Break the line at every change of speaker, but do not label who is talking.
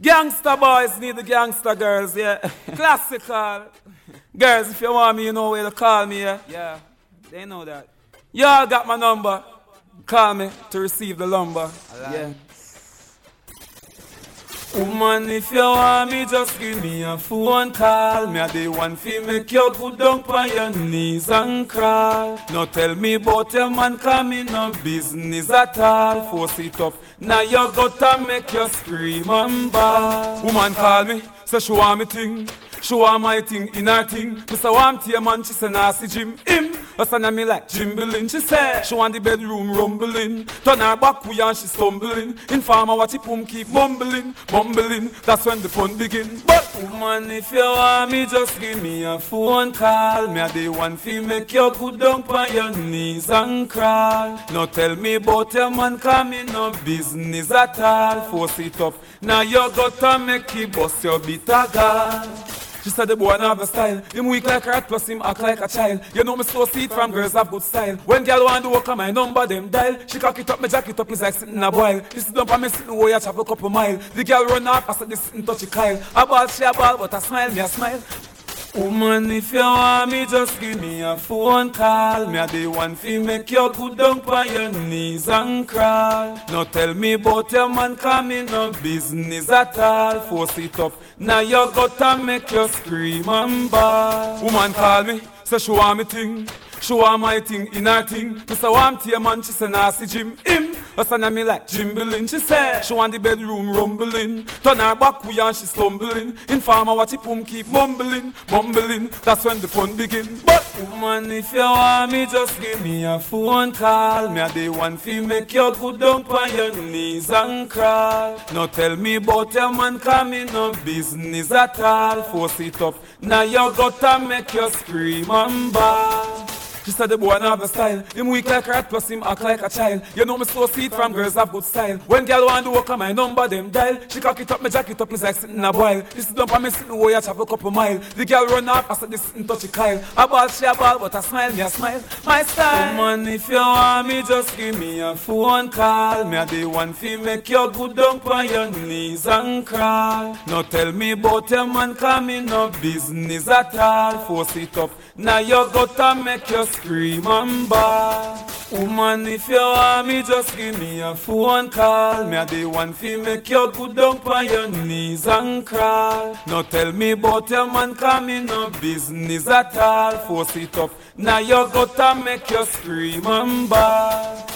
Gangster boys need the gangster girls, yeah. Classical. Girls, if you want me, you know where to call me, yeah. Yeah, they know that. Y'all got my number. Call me to receive the lumber. Yeah. Woman, if you want me, just give me a phone call. Me a the one fi make you go down on your knees and crawl. No tell me about your man coming no business at all. Force it up, now you got to make you scream and bawl. Woman call me, say she want me thing. She want my thing in her thing. Mr. Want to man, she say nasty Jim. Him, I stand me like Jimbalin. She say she want the bedroom rumbling. Turn her back, we and she stumbling. Informer watch it keep mumbling, mumbling. That's when the fun begin. But oh, woman, if you want me, just give me a phone call. Me a the one fi make you good down on your knees and crawl. No tell me about your man coming no business at all. Force it up. Now you got to make it bust your bitter gall. She said the boy have a style. Him weak like a rat plus him act like a child. You know me so see from girls have good style. When girl want to work on my number, them dial. She cock it up, me jack it up, it's like sitting a boil. This is up on me sitting where you travel a couple mile. The girl run off, I said this sitting touch a Kyle. A ball, she a ball, but I smile, me a smile. Woman, if you want me, just give me a phone call. Me a the one fi make you good down on your knees and crawl. No tell me about your man coming no business at all. Force it up, now you got to make you scream and bawl. Woman call me, say she want me thing. She want my thing in her thing. Mr. Want to man, she say nasty Jim. Him, I stand me like Jimbalin. She said. she want the bedroom rumbling. Turn her back, we and she stumbling. Informer watch it pum keep mumbling, mumbling. That's when the fun begin. But woman, if you want me, just give me a phone call. Me a the one fi make you good down on your knees and crawl. No tell me about your man coming no business at all. Force it up, now you got to make you scream and bawl. She said the boy not have a style. Him weak like a rat plus him act like a child. You know me so see it from girls have good style. When girl want to work on my number, them dial. She cock it up, me jack it up, it's like sitting in a boil. This is dump on me sitting where you travel a couple mile. The girl run off, I said this sitting touch a Kyle. A ball, she a ball, but I smile, me a smile. My style. Woman, if you want me, just give me a phone call. Me a the one fi make you good down on your knees and crawl. No tell me about your man coming no business at all. Force it up, now you got to make you scream and bawl. Woman, if you want me, just give me a phone call. Me a the one fi make you good down on your knees and crawl. No tell me about your man coming no business at all. Force it up, now you got to make you scream and bawl.